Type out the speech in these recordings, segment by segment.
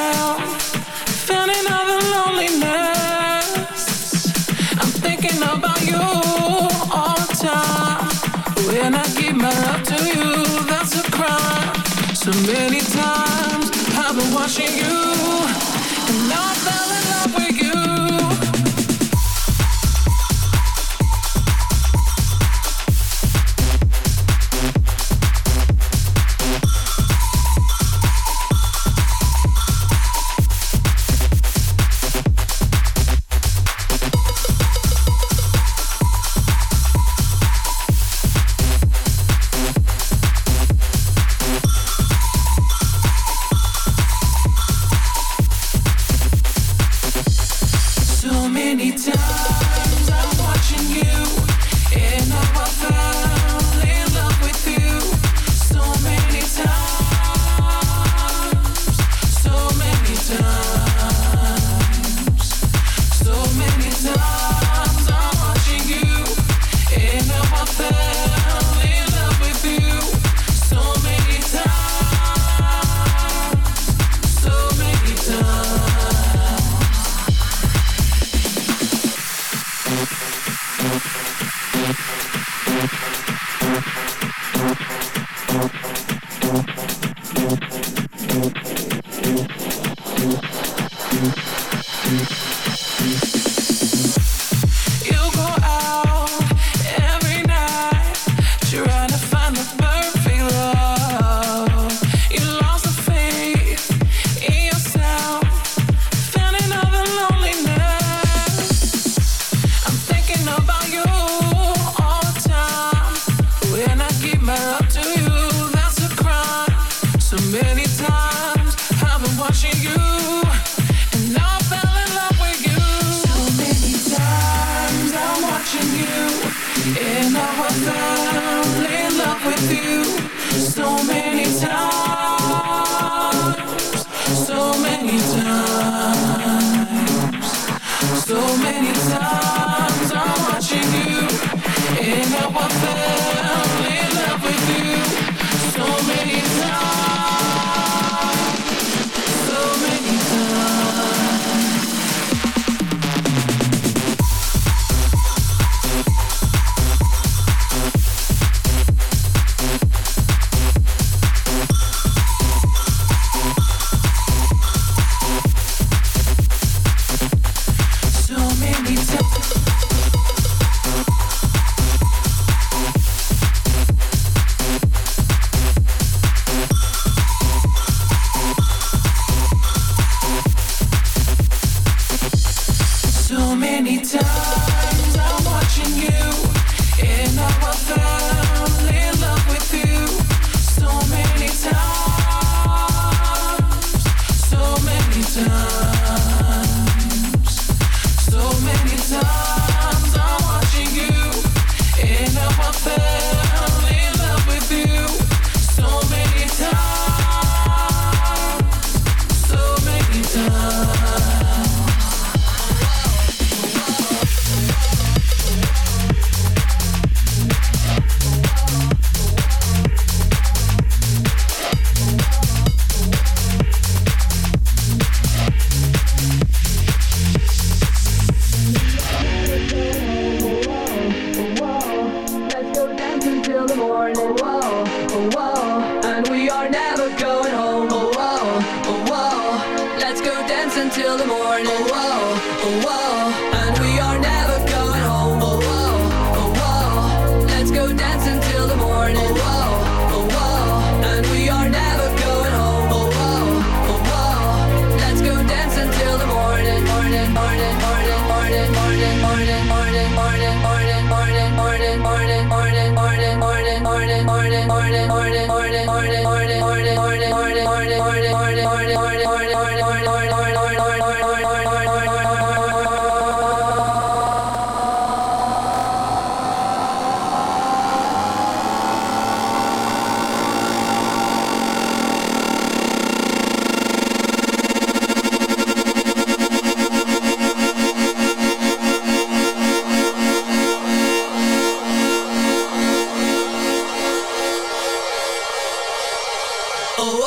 girl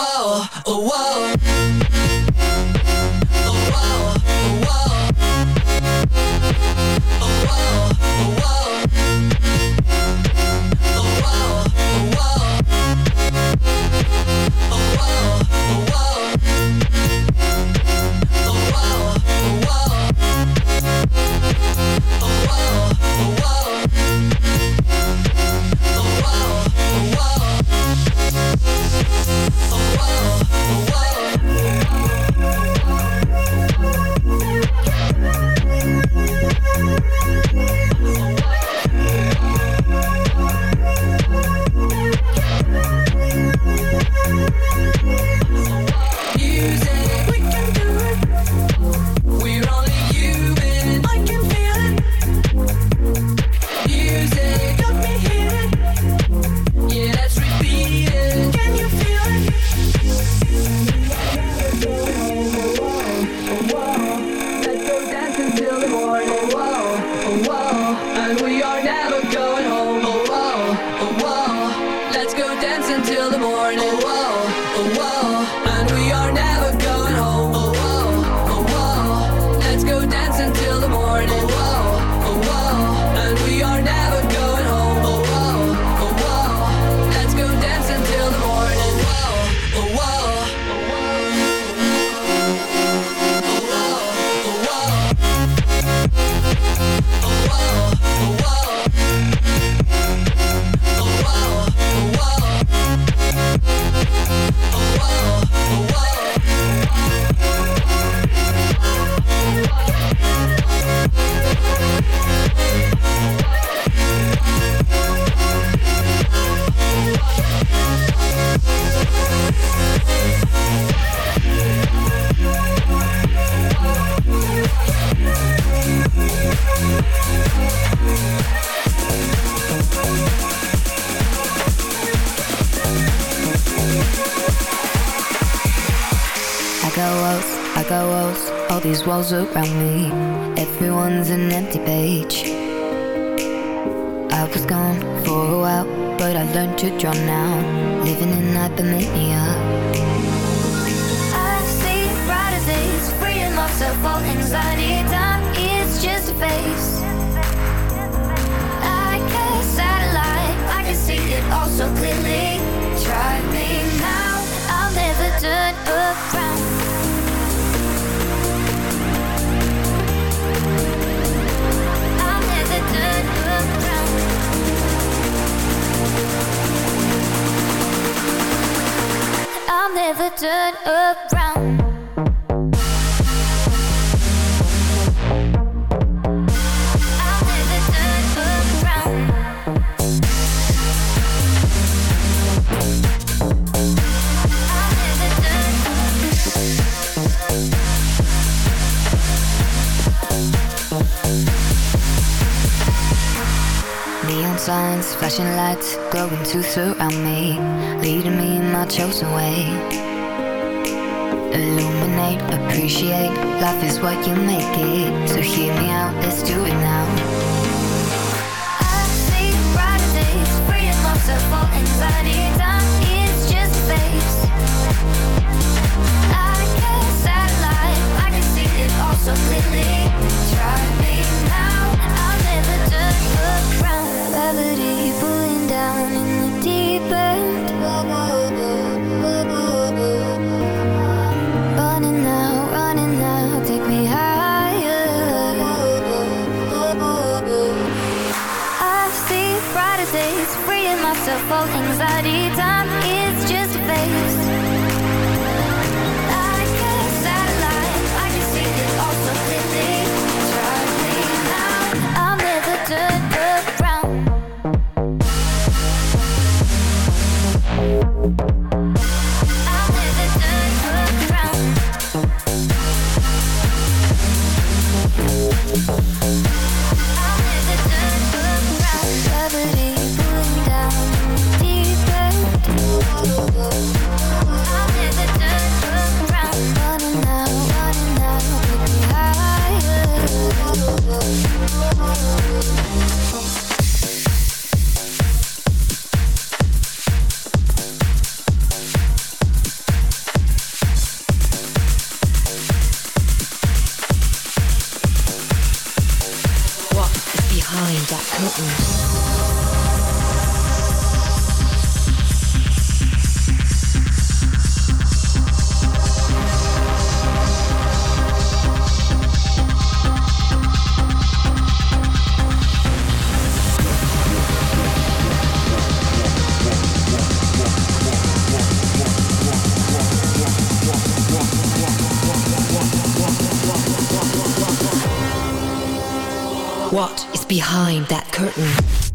oh, oh. walls around me. Everyone's an empty page. I was gone for a while But I learned to draw now. Living in hypermania I see brighter days Freeing myself all anxiety. Time is just a phase. never turn around. signs, flashing lights, glowing too throughout me, leading me in my chosen way. Illuminate, appreciate, life is what you make it. So hear me out, let's do it now. behind that curtain.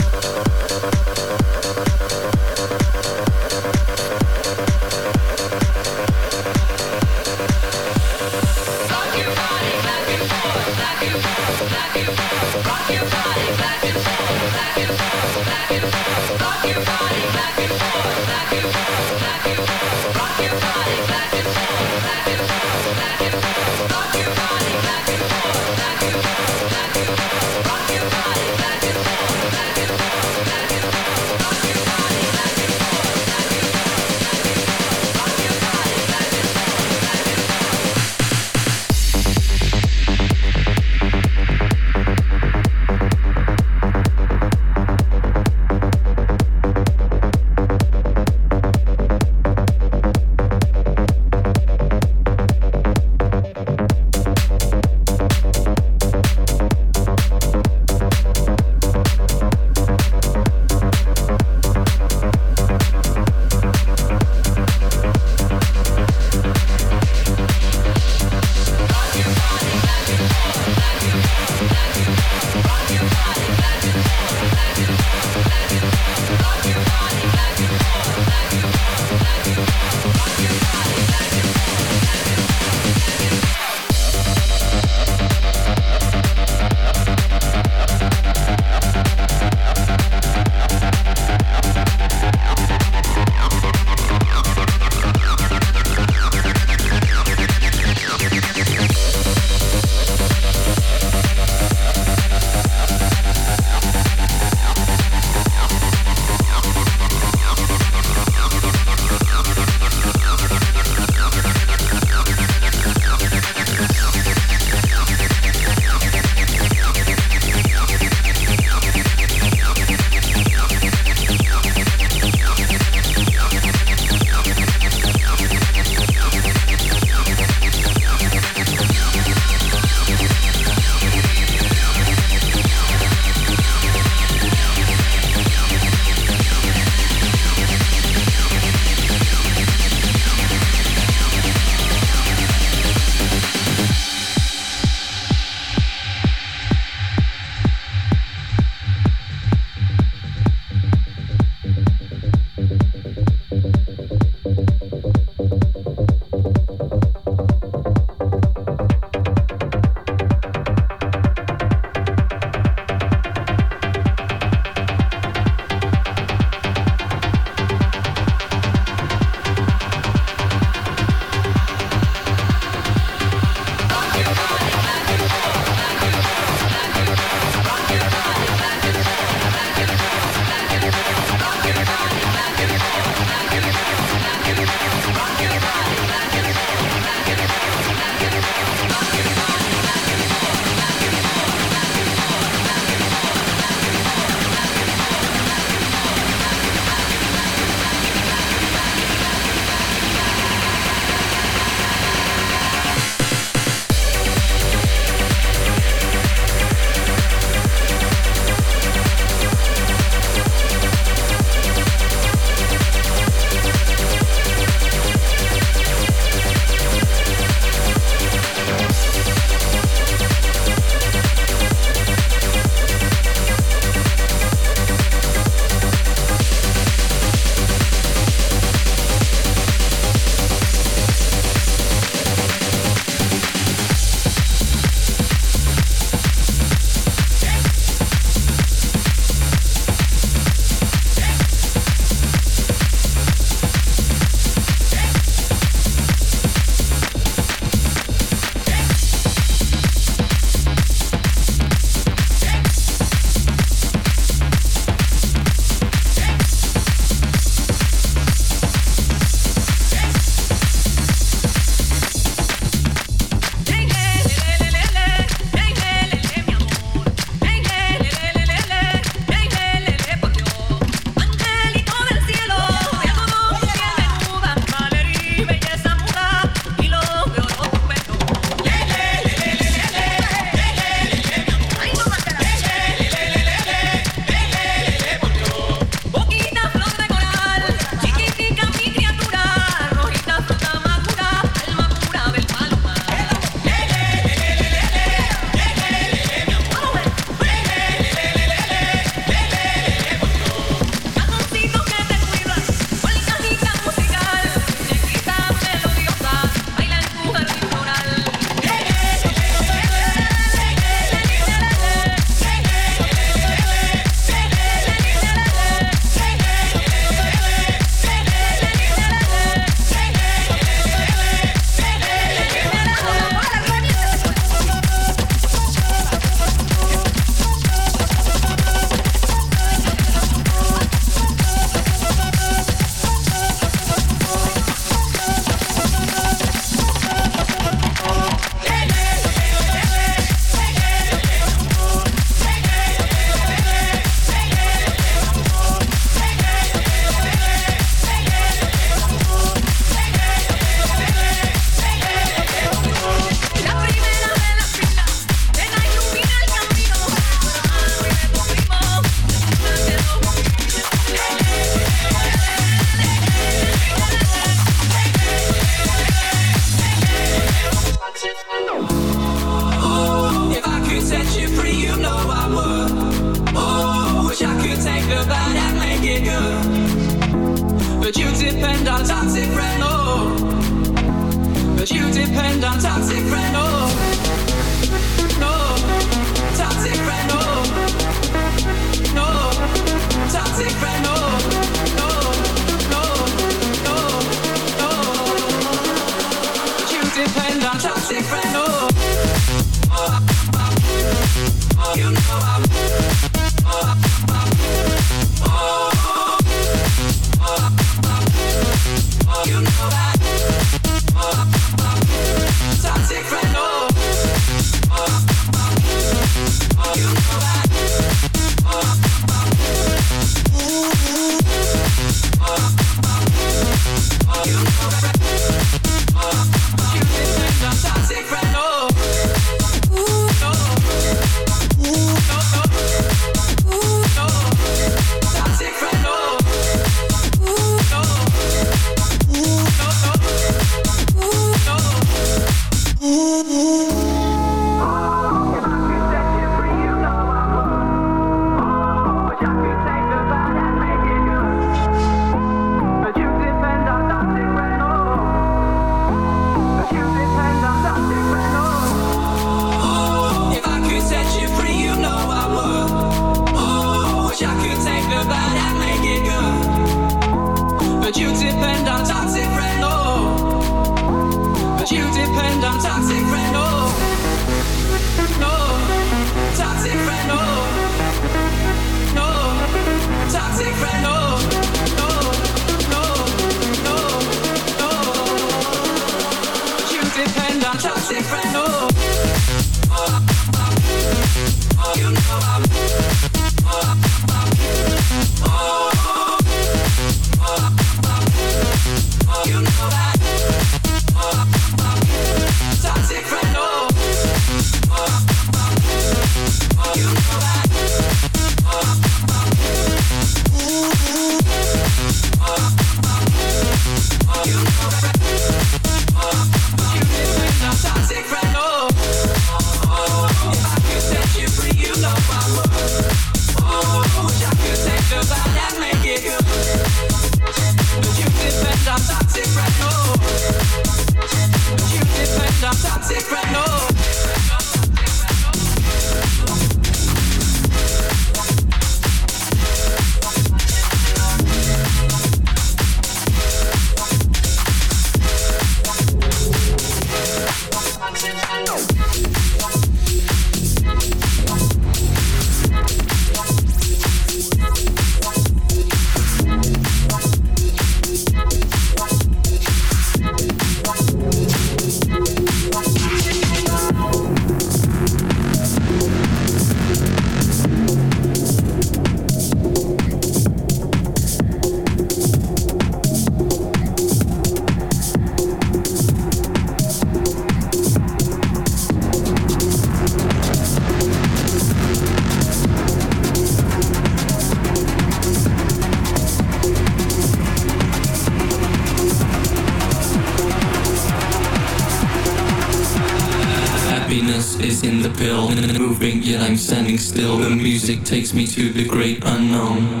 Takes me to the great unknown.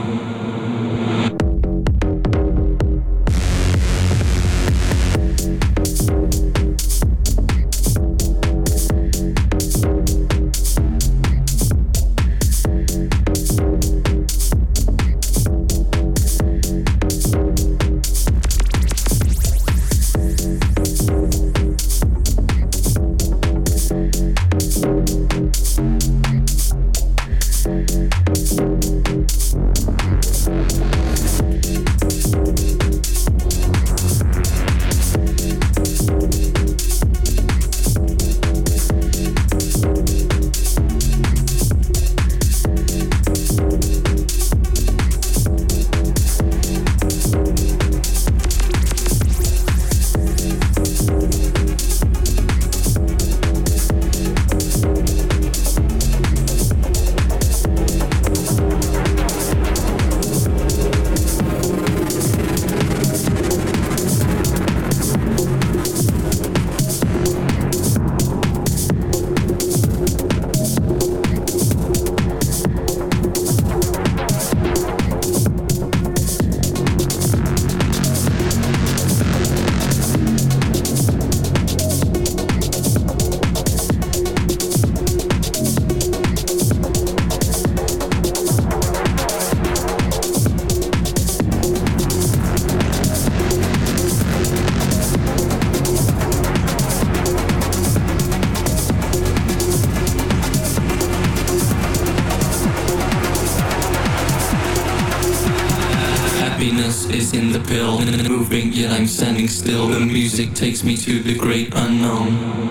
Standing still. The music takes me to the great unknown.